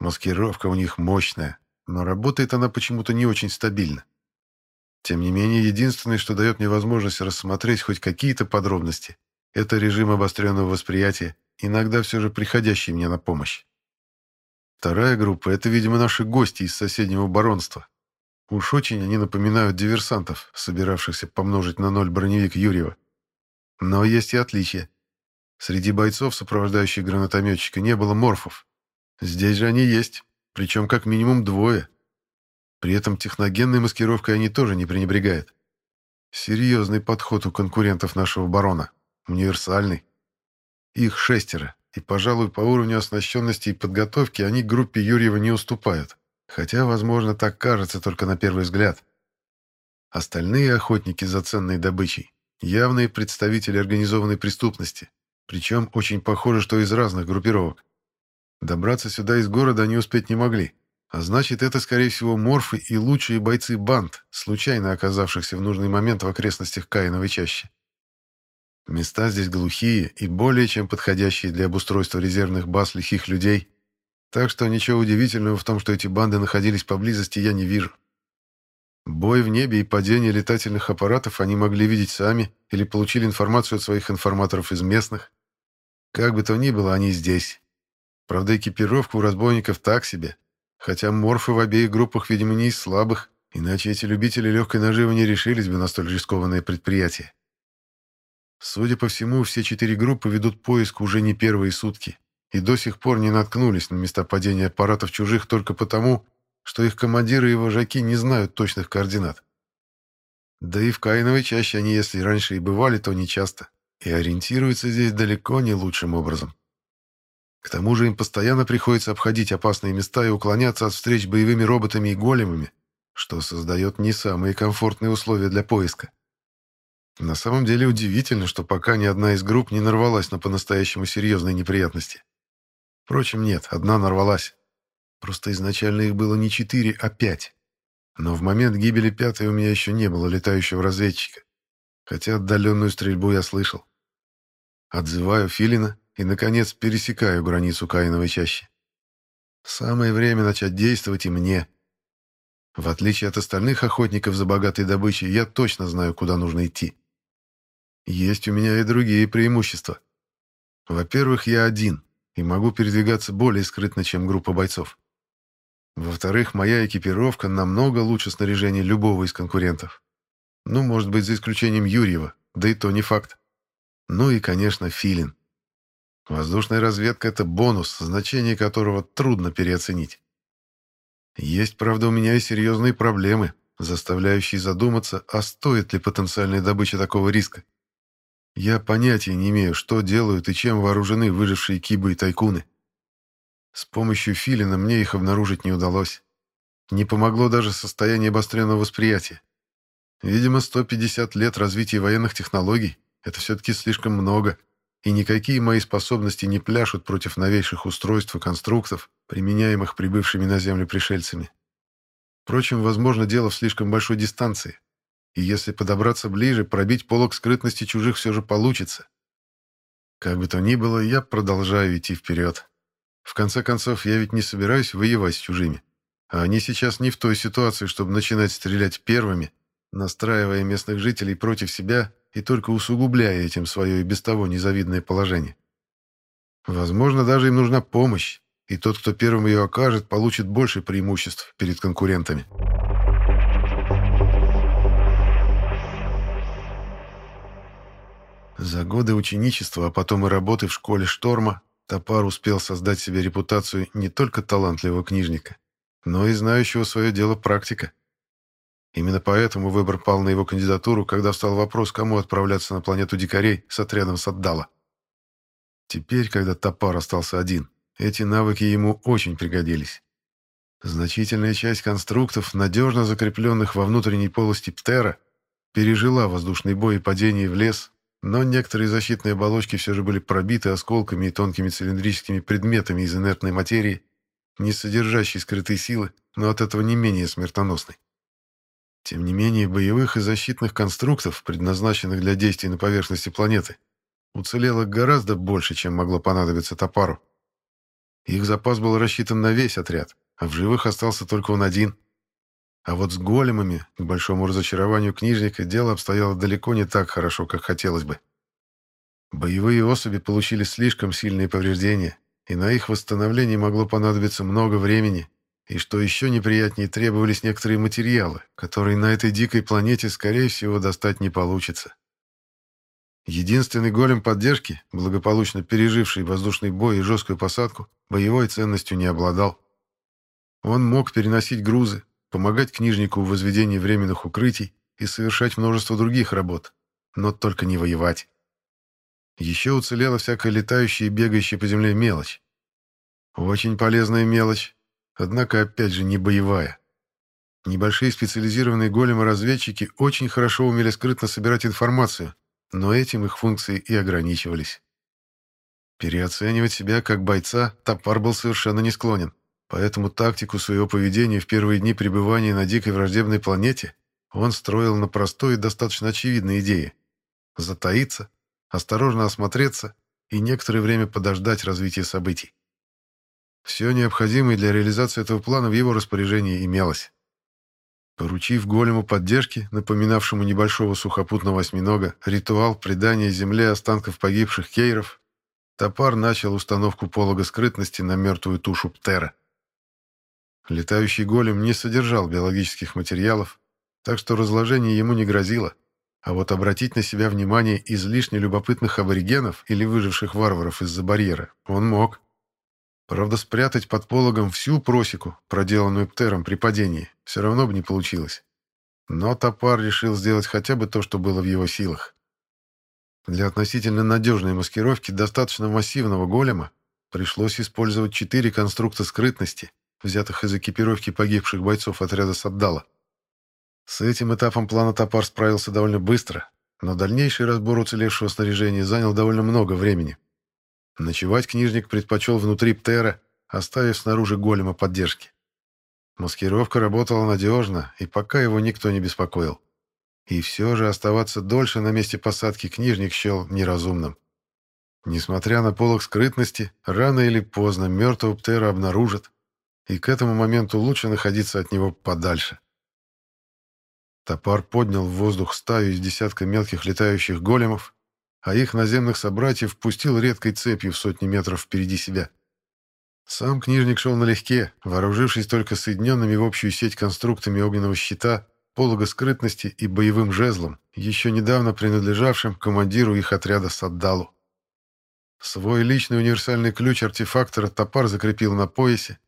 Маскировка у них мощная, но работает она почему-то не очень стабильно. Тем не менее, единственное, что дает мне возможность рассмотреть хоть какие-то подробности, это режим обостренного восприятия, иногда все же приходящий мне на помощь. Вторая группа — это, видимо, наши гости из соседнего баронства. Уж очень они напоминают диверсантов, собиравшихся помножить на ноль броневик Юрьева. Но есть и отличия. Среди бойцов, сопровождающих гранатометчика, не было морфов, Здесь же они есть, причем как минимум двое. При этом техногенной маскировкой они тоже не пренебрегают. Серьезный подход у конкурентов нашего барона. Универсальный. Их шестеро, и, пожалуй, по уровню оснащенности и подготовки они группе Юрьева не уступают. Хотя, возможно, так кажется только на первый взгляд. Остальные охотники за ценной добычей явные представители организованной преступности, причем очень похоже, что из разных группировок. Добраться сюда из города они успеть не могли, а значит, это, скорее всего, морфы и лучшие бойцы банд, случайно оказавшихся в нужный момент в окрестностях Каиновой чащи. Места здесь глухие и более чем подходящие для обустройства резервных баз лихих людей, так что ничего удивительного в том, что эти банды находились поблизости, я не вижу. Бой в небе и падение летательных аппаратов они могли видеть сами или получили информацию от своих информаторов из местных. Как бы то ни было, они здесь. Правда, экипировка у разбойников так себе, хотя морфы в обеих группах, видимо, не из слабых, иначе эти любители легкой наживы не решились бы на столь рискованное предприятие. Судя по всему, все четыре группы ведут поиск уже не первые сутки и до сих пор не наткнулись на места падения аппаратов чужих только потому, что их командиры и вожаки не знают точных координат. Да и в Каиновой чаще они, если раньше и бывали, то не часто, и ориентируются здесь далеко не лучшим образом. К тому же им постоянно приходится обходить опасные места и уклоняться от встреч боевыми роботами и големами, что создает не самые комфортные условия для поиска. На самом деле удивительно, что пока ни одна из групп не нарвалась на по-настоящему серьезные неприятности. Впрочем, нет, одна нарвалась. Просто изначально их было не четыре, а пять. Но в момент гибели пятой у меня еще не было летающего разведчика, хотя отдаленную стрельбу я слышал. Отзываю Филина и, наконец, пересекаю границу Каиновой чащи. Самое время начать действовать и мне. В отличие от остальных охотников за богатой добычей, я точно знаю, куда нужно идти. Есть у меня и другие преимущества. Во-первых, я один и могу передвигаться более скрытно, чем группа бойцов. Во-вторых, моя экипировка намного лучше снаряжения любого из конкурентов. Ну, может быть, за исключением Юрьева, да и то не факт. Ну и, конечно, Филин. Воздушная разведка — это бонус, значение которого трудно переоценить. Есть, правда, у меня и серьезные проблемы, заставляющие задуматься, а стоит ли потенциальная добыча такого риска. Я понятия не имею, что делают и чем вооружены выжившие кибы и тайкуны. С помощью филина мне их обнаружить не удалось. Не помогло даже состояние обостренного восприятия. Видимо, 150 лет развития военных технологий — это все-таки слишком много, и никакие мои способности не пляшут против новейших устройств и конструктов, применяемых прибывшими на Землю пришельцами. Впрочем, возможно, дело в слишком большой дистанции и если подобраться ближе, пробить полог скрытности чужих все же получится. Как бы то ни было, я продолжаю идти вперед. В конце концов, я ведь не собираюсь воевать с чужими. А они сейчас не в той ситуации, чтобы начинать стрелять первыми, настраивая местных жителей против себя и только усугубляя этим свое и без того незавидное положение. Возможно, даже им нужна помощь, и тот, кто первым ее окажет, получит больше преимуществ перед конкурентами. За годы ученичества, а потом и работы в школе Шторма, Топар успел создать себе репутацию не только талантливого книжника, но и знающего свое дело практика. Именно поэтому выбор пал на его кандидатуру, когда встал вопрос, кому отправляться на планету дикарей с отрядом Саддала. Теперь, когда Топар остался один, эти навыки ему очень пригодились. Значительная часть конструктов, надежно закрепленных во внутренней полости Птера, пережила воздушный бой и падение в лес, но некоторые защитные оболочки все же были пробиты осколками и тонкими цилиндрическими предметами из инертной материи, не содержащей скрытой силы, но от этого не менее смертоносной. Тем не менее, боевых и защитных конструктов, предназначенных для действий на поверхности планеты, уцелело гораздо больше, чем могло понадобиться топару. Их запас был рассчитан на весь отряд, а в живых остался только он один. А вот с големами, к большому разочарованию книжника, дело обстояло далеко не так хорошо, как хотелось бы. Боевые особи получили слишком сильные повреждения, и на их восстановление могло понадобиться много времени, и, что еще неприятнее, требовались некоторые материалы, которые на этой дикой планете, скорее всего, достать не получится. Единственный голем поддержки, благополучно переживший воздушный бой и жесткую посадку, боевой ценностью не обладал. Он мог переносить грузы, помогать книжнику в возведении временных укрытий и совершать множество других работ, но только не воевать. Еще уцелела всякая летающая и бегающая по земле мелочь. Очень полезная мелочь, однако опять же не боевая. Небольшие специализированные големы-разведчики очень хорошо умели скрытно собирать информацию но этим их функции и ограничивались. Переоценивать себя как бойца Топар был совершенно не склонен, поэтому тактику своего поведения в первые дни пребывания на дикой враждебной планете он строил на простой и достаточно очевидной идее – затаиться, осторожно осмотреться и некоторое время подождать развития событий. Все необходимое для реализации этого плана в его распоряжении имелось. Поручив голему поддержки, напоминавшему небольшого сухопутного осьминога, ритуал предания земле останков погибших кейров, Топар начал установку полога скрытности на мертвую тушу Птера. Летающий голем не содержал биологических материалов, так что разложение ему не грозило, а вот обратить на себя внимание излишне любопытных аборигенов или выживших варваров из-за барьера он мог. Правда, спрятать под пологом всю просеку, проделанную Птером при падении, все равно бы не получилось. Но Топар решил сделать хотя бы то, что было в его силах. Для относительно надежной маскировки достаточно массивного голема пришлось использовать четыре конструкта скрытности, взятых из экипировки погибших бойцов отряда Саддала. С этим этапом плана Топар справился довольно быстро, но дальнейший разбор уцелевшего снаряжения занял довольно много времени. Ночевать книжник предпочел внутри Птера, оставив снаружи голема поддержки. Маскировка работала надежно, и пока его никто не беспокоил. И все же оставаться дольше на месте посадки книжник счел неразумным. Несмотря на полок скрытности, рано или поздно мертвого Птера обнаружат, и к этому моменту лучше находиться от него подальше. Топар поднял в воздух стаю из десятка мелких летающих големов, а их наземных собратьев пустил редкой цепью в сотни метров впереди себя. Сам книжник шел налегке, вооружившись только соединенными в общую сеть конструктами огненного щита полога скрытности и боевым жезлом, еще недавно принадлежавшим командиру их отряда Саддалу. Свой личный универсальный ключ артефактора топар закрепил на поясе,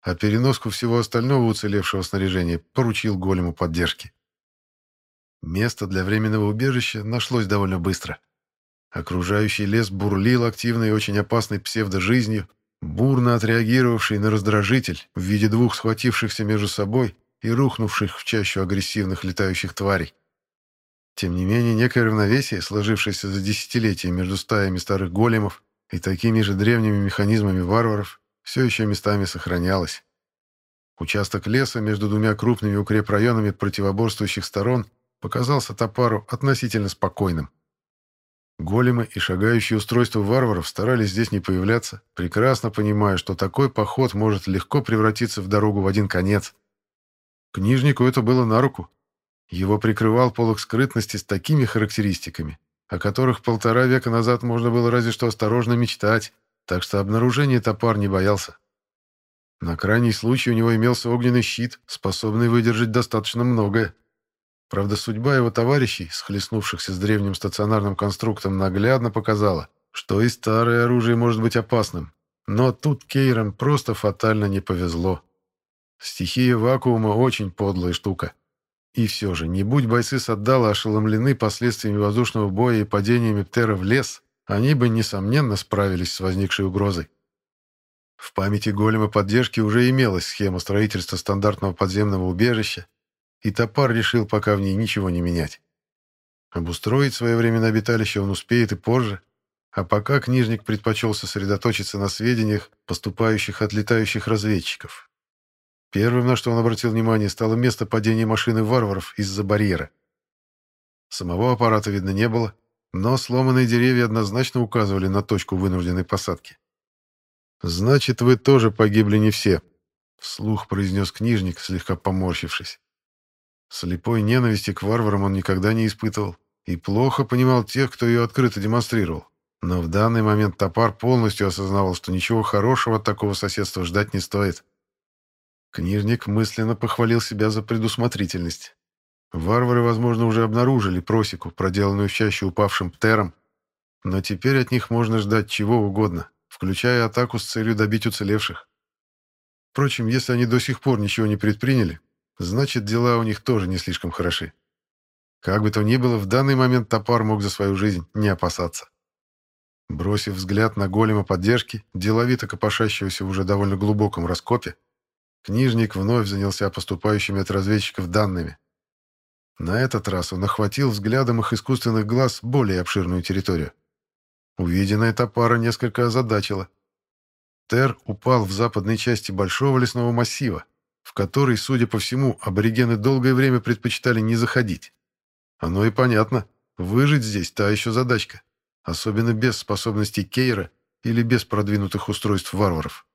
а переноску всего остального уцелевшего снаряжения поручил голему поддержки. Место для временного убежища нашлось довольно быстро. Окружающий лес бурлил активной и очень опасной псевдожизнью, бурно отреагировавший на раздражитель в виде двух схватившихся между собой и рухнувших в чащу агрессивных летающих тварей. Тем не менее, некое равновесие, сложившееся за десятилетия между стаями старых големов и такими же древними механизмами варваров, все еще местами сохранялось. Участок леса между двумя крупными укрепрайонами противоборствующих сторон показался Топару относительно спокойным. Големы и шагающие устройства варваров старались здесь не появляться, прекрасно понимая, что такой поход может легко превратиться в дорогу в один конец. Книжнику это было на руку. Его прикрывал полог скрытности с такими характеристиками, о которых полтора века назад можно было разве что осторожно мечтать, так что обнаружение топар не боялся. На крайний случай у него имелся огненный щит, способный выдержать достаточно многое. Правда, судьба его товарищей, схлестнувшихся с древним стационарным конструктом, наглядно показала, что и старое оружие может быть опасным. Но тут Кейрам просто фатально не повезло. Стихия вакуума очень подлая штука. И все же, не будь бойцы Саддала ошеломлены последствиями воздушного боя и падениями Птера в лес, они бы, несомненно, справились с возникшей угрозой. В памяти голема поддержки уже имелась схема строительства стандартного подземного убежища, и Топар решил пока в ней ничего не менять. Обустроить свое временное обиталище он успеет и позже, а пока книжник предпочел сосредоточиться на сведениях, поступающих от летающих разведчиков, Первым, на что он обратил внимание, стало место падения машины варваров из-за барьера. Самого аппарата видно не было, но сломанные деревья однозначно указывали на точку вынужденной посадки. «Значит, вы тоже погибли не все», — вслух произнес книжник, слегка поморщившись. Слепой ненависти к варварам он никогда не испытывал и плохо понимал тех, кто ее открыто демонстрировал. Но в данный момент топар полностью осознавал, что ничего хорошего от такого соседства ждать не стоит. Книжник мысленно похвалил себя за предусмотрительность. Варвары, возможно, уже обнаружили просеку, проделанную в чаще упавшим птером, но теперь от них можно ждать чего угодно, включая атаку с целью добить уцелевших. Впрочем, если они до сих пор ничего не предприняли, значит, дела у них тоже не слишком хороши. Как бы то ни было, в данный момент топар мог за свою жизнь не опасаться. Бросив взгляд на голема поддержки, деловито копошащегося в уже довольно глубоком раскопе, Книжник вновь занялся поступающими от разведчиков данными. На этот раз он охватил взглядом их искусственных глаз более обширную территорию. Увиденная топара несколько озадачила. Тер упал в западной части большого лесного массива, в который, судя по всему, аборигены долгое время предпочитали не заходить. Оно и понятно. Выжить здесь та еще задачка. Особенно без способностей Кейра или без продвинутых устройств варваров.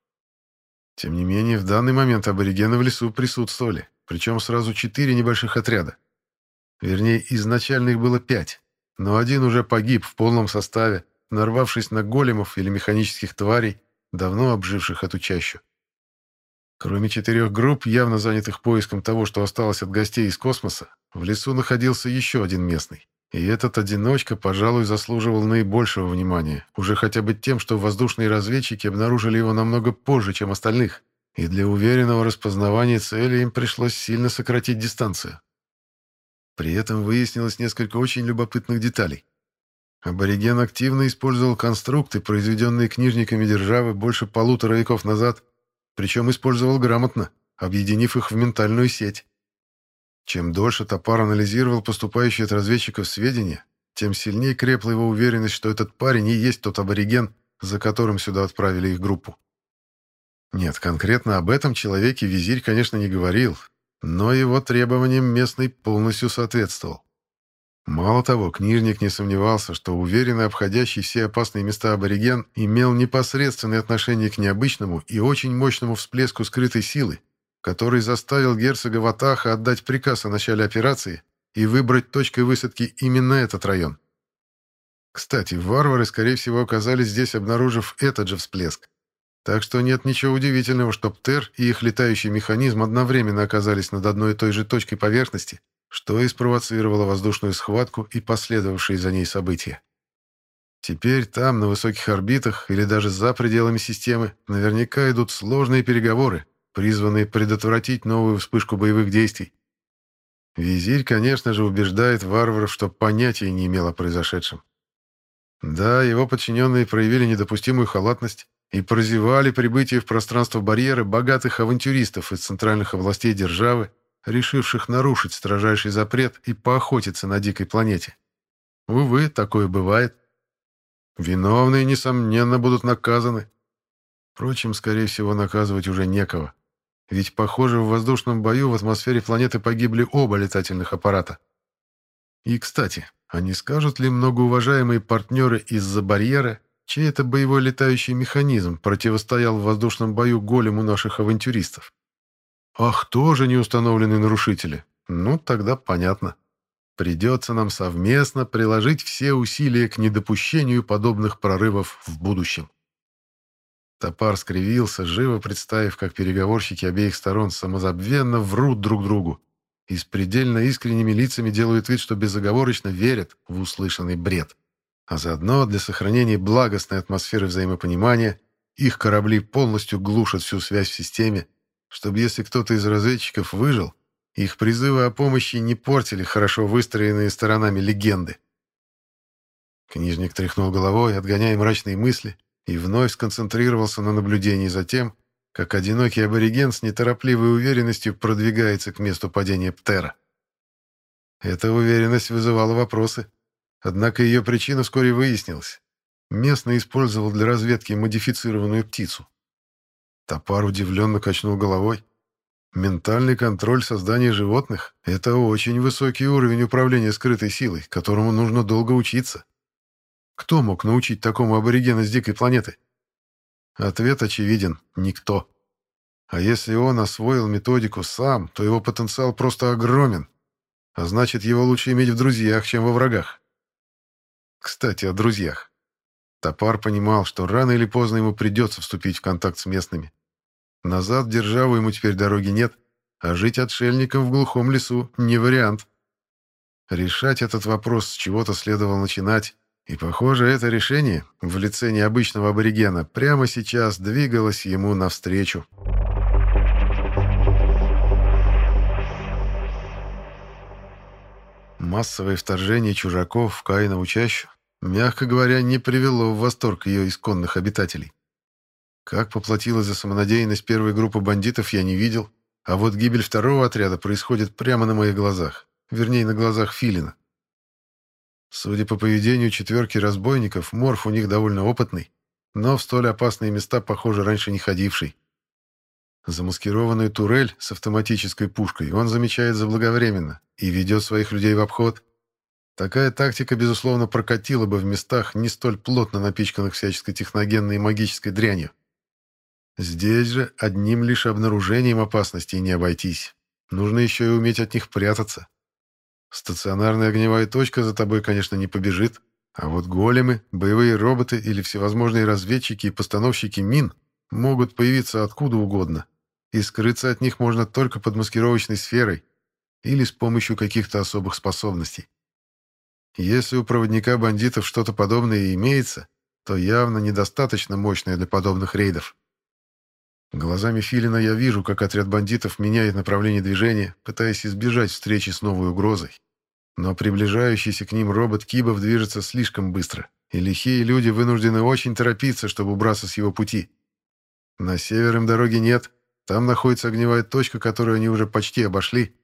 Тем не менее, в данный момент аборигены в лесу присутствовали, причем сразу четыре небольших отряда. Вернее, изначально их было пять, но один уже погиб в полном составе, нарвавшись на големов или механических тварей, давно обживших эту чащу. Кроме четырех групп, явно занятых поиском того, что осталось от гостей из космоса, в лесу находился еще один местный. И этот одиночка, пожалуй, заслуживал наибольшего внимания, уже хотя бы тем, что воздушные разведчики обнаружили его намного позже, чем остальных, и для уверенного распознавания цели им пришлось сильно сократить дистанцию. При этом выяснилось несколько очень любопытных деталей. Абориген активно использовал конструкты, произведенные книжниками державы больше полутора веков назад, причем использовал грамотно, объединив их в ментальную сеть. Чем дольше Топар анализировал поступающие от разведчиков сведения, тем сильнее крепла его уверенность, что этот парень и есть тот абориген, за которым сюда отправили их группу. Нет, конкретно об этом человеке визирь, конечно, не говорил, но его требованиям местный полностью соответствовал. Мало того, книжник не сомневался, что уверенный обходящий все опасные места абориген имел непосредственное отношение к необычному и очень мощному всплеску скрытой силы, который заставил герцога Ватаха отдать приказ о начале операции и выбрать точкой высадки именно этот район. Кстати, варвары, скорее всего, оказались здесь, обнаружив этот же всплеск. Так что нет ничего удивительного, что Птер и их летающий механизм одновременно оказались над одной и той же точкой поверхности что и спровоцировало воздушную схватку и последовавшие за ней события. Теперь там, на высоких орбитах или даже за пределами системы, наверняка идут сложные переговоры, призванные предотвратить новую вспышку боевых действий. Визирь, конечно же, убеждает варваров, что понятия не имел о произошедшем. Да, его подчиненные проявили недопустимую халатность и прозевали прибытие в пространство барьера богатых авантюристов из центральных областей державы решивших нарушить строжайший запрет и поохотиться на дикой планете. Увы, такое бывает. Виновные, несомненно, будут наказаны. Впрочем, скорее всего, наказывать уже некого. Ведь, похоже, в воздушном бою в атмосфере планеты погибли оба летательных аппарата. И, кстати, а не скажут ли многоуважаемые партнеры из-за барьера, чей это боевой летающий механизм противостоял в воздушном бою голему наших авантюристов? Ах, тоже не установлены нарушители. Ну, тогда понятно. Придется нам совместно приложить все усилия к недопущению подобных прорывов в будущем. Топар скривился, живо представив, как переговорщики обеих сторон самозабвенно врут друг другу и с предельно искренними лицами делают вид, что безоговорочно верят в услышанный бред. А заодно для сохранения благостной атмосферы взаимопонимания их корабли полностью глушат всю связь в системе чтобы если кто-то из разведчиков выжил, их призывы о помощи не портили хорошо выстроенные сторонами легенды. Книжник тряхнул головой, отгоняя мрачные мысли, и вновь сконцентрировался на наблюдении за тем, как одинокий абориген с неторопливой уверенностью продвигается к месту падения Птера. Эта уверенность вызывала вопросы, однако ее причина вскоре выяснилась. Местный использовал для разведки модифицированную птицу. Топар удивленно качнул головой. Ментальный контроль создания животных — это очень высокий уровень управления скрытой силой, которому нужно долго учиться. Кто мог научить такому аборигена с дикой планеты? Ответ очевиден — никто. А если он освоил методику сам, то его потенциал просто огромен. А значит, его лучше иметь в друзьях, чем во врагах. Кстати, о друзьях. Топар понимал, что рано или поздно ему придется вступить в контакт с местными. Назад в державу ему теперь дороги нет, а жить отшельником в глухом лесу не вариант. Решать этот вопрос с чего-то следовало начинать, и, похоже, это решение в лице необычного аборигена прямо сейчас двигалось ему навстречу. Массовое вторжение чужаков в Каинову чащу, мягко говоря, не привело в восторг ее исконных обитателей. Как поплатилась за самонадеянность первой группы бандитов, я не видел, а вот гибель второго отряда происходит прямо на моих глазах, вернее, на глазах Филина. Судя по поведению четверки разбойников, Морф у них довольно опытный, но в столь опасные места, похоже, раньше не ходивший. Замаскированную турель с автоматической пушкой он замечает заблаговременно и ведет своих людей в обход. Такая тактика, безусловно, прокатила бы в местах, не столь плотно напичканных всяческой техногенной и магической дрянью. Здесь же одним лишь обнаружением опасностей не обойтись. Нужно еще и уметь от них прятаться. Стационарная огневая точка за тобой, конечно, не побежит, а вот големы, боевые роботы или всевозможные разведчики и постановщики мин могут появиться откуда угодно, и скрыться от них можно только под маскировочной сферой или с помощью каких-то особых способностей. Если у проводника бандитов что-то подобное и имеется, то явно недостаточно мощное для подобных рейдов. Глазами Филина я вижу, как отряд бандитов меняет направление движения, пытаясь избежать встречи с новой угрозой. Но приближающийся к ним робот Кибов движется слишком быстро, и лихие люди вынуждены очень торопиться, чтобы убраться с его пути. На север им дороги нет, там находится огневая точка, которую они уже почти обошли,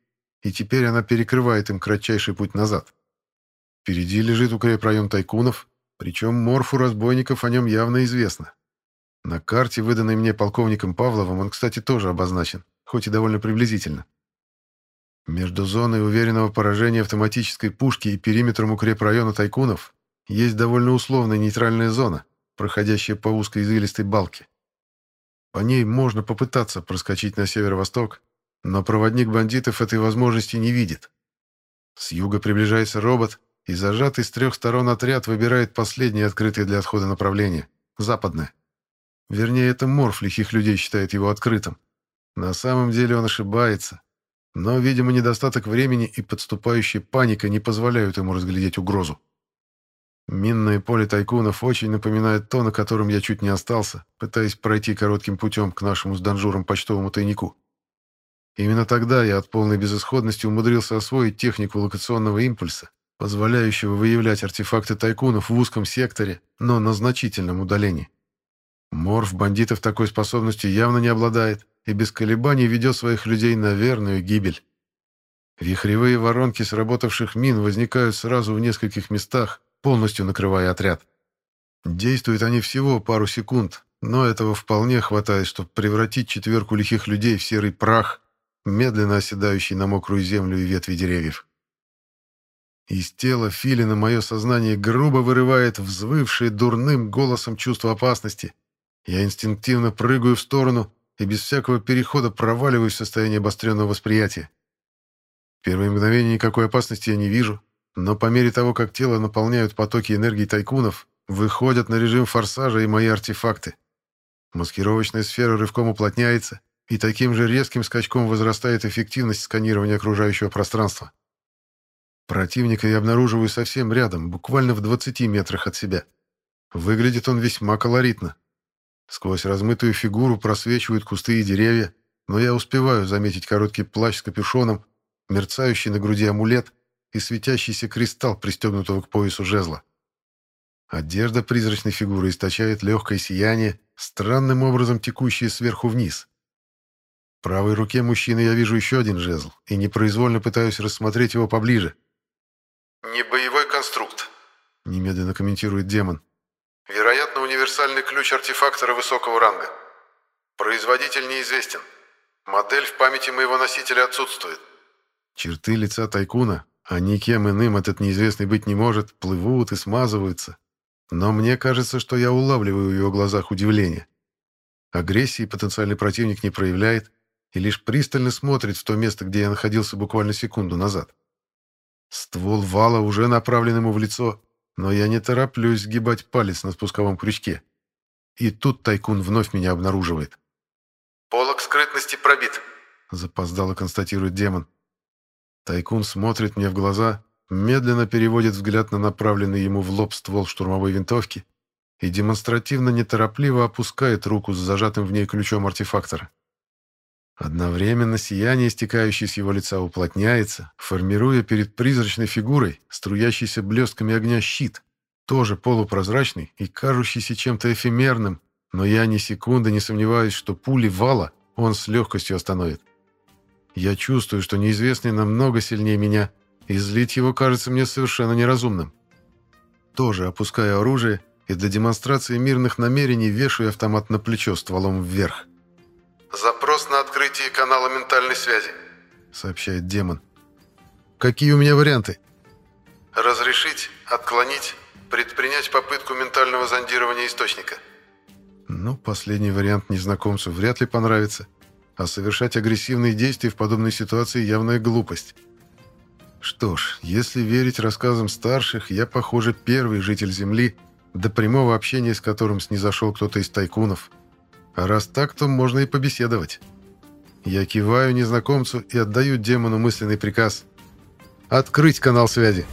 и теперь она перекрывает им кратчайший путь назад. Впереди лежит укрепрайон тайкунов, причем морфу разбойников о нем явно известно. На карте, выданной мне полковником Павловым, он, кстати, тоже обозначен, хоть и довольно приблизительно. Между зоной уверенного поражения автоматической пушки и периметром укрепрайона тайкунов есть довольно условная нейтральная зона, проходящая по узкой извилистой балке. По ней можно попытаться проскочить на северо-восток, но проводник бандитов этой возможности не видит. С юга приближается робот, и зажатый с трех сторон отряд выбирает последнее открытое для отхода направление — западное. Вернее, это морф лихих людей считает его открытым. На самом деле он ошибается. Но, видимо, недостаток времени и подступающая паника не позволяют ему разглядеть угрозу. Минное поле тайкунов очень напоминает то, на котором я чуть не остался, пытаясь пройти коротким путем к нашему с Данжуром почтовому тайнику. Именно тогда я от полной безысходности умудрился освоить технику локационного импульса, позволяющего выявлять артефакты тайкунов в узком секторе, но на значительном удалении. Морф бандитов такой способностью явно не обладает и без колебаний ведет своих людей на верную гибель. Вихревые воронки сработавших мин возникают сразу в нескольких местах, полностью накрывая отряд. Действуют они всего пару секунд, но этого вполне хватает, чтобы превратить четверку лихих людей в серый прах, медленно оседающий на мокрую землю и ветви деревьев. Из тела Филина мое сознание грубо вырывает взвывшее дурным голосом чувство опасности — я инстинктивно прыгаю в сторону и без всякого перехода проваливаюсь в состояние обостренного восприятия. В первые мгновения никакой опасности я не вижу, но по мере того, как тело наполняют потоки энергии тайкунов, выходят на режим форсажа и мои артефакты. Маскировочная сфера рывком уплотняется, и таким же резким скачком возрастает эффективность сканирования окружающего пространства. Противника я обнаруживаю совсем рядом, буквально в 20 метрах от себя. Выглядит он весьма колоритно. Сквозь размытую фигуру просвечивают кусты и деревья, но я успеваю заметить короткий плащ с капюшоном, мерцающий на груди амулет и светящийся кристалл, пристегнутого к поясу жезла. Одежда призрачной фигуры источает легкое сияние, странным образом текущее сверху вниз. В правой руке мужчины я вижу еще один жезл и непроизвольно пытаюсь рассмотреть его поближе. «Не боевой конструкт», — немедленно комментирует демон. Универсальный ключ артефактора высокого ранга. Производитель неизвестен. Модель в памяти моего носителя отсутствует. Черты лица Тайкуна, а никем иным этот неизвестный быть не может, плывут и смазываются. Но мне кажется, что я улавливаю в его глазах удивление. Агрессии потенциальный противник не проявляет и лишь пристально смотрит в то место, где я находился буквально секунду назад. Ствол вала уже направлен ему в лицо, но я не тороплюсь сгибать палец на спусковом крючке. И тут Тайкун вновь меня обнаруживает. «Полок скрытности пробит», — запоздало констатирует демон. Тайкун смотрит мне в глаза, медленно переводит взгляд на направленный ему в лоб ствол штурмовой винтовки и демонстративно неторопливо опускает руку с зажатым в ней ключом артефактора. Одновременно сияние, стекающее с его лица, уплотняется, формируя перед призрачной фигурой, струящийся блестками огня щит, тоже полупрозрачный и кажущийся чем-то эфемерным, но я ни секунды не сомневаюсь, что пули вала он с легкостью остановит. Я чувствую, что неизвестный намного сильнее меня, и злить его кажется мне совершенно неразумным. Тоже опускаю оружие и для демонстрации мирных намерений вешаю автомат на плечо стволом вверх. «Запрос на открытие канала ментальной связи», — сообщает демон. «Какие у меня варианты?» «Разрешить, отклонить, предпринять попытку ментального зондирования источника». Ну, последний вариант незнакомцу вряд ли понравится, а совершать агрессивные действия в подобной ситуации явная глупость. Что ж, если верить рассказам старших, я, похоже, первый житель Земли, до прямого общения с которым снизошел кто-то из тайкунов. А раз так, то можно и побеседовать. Я киваю незнакомцу и отдаю демону мысленный приказ. «Открыть канал связи!»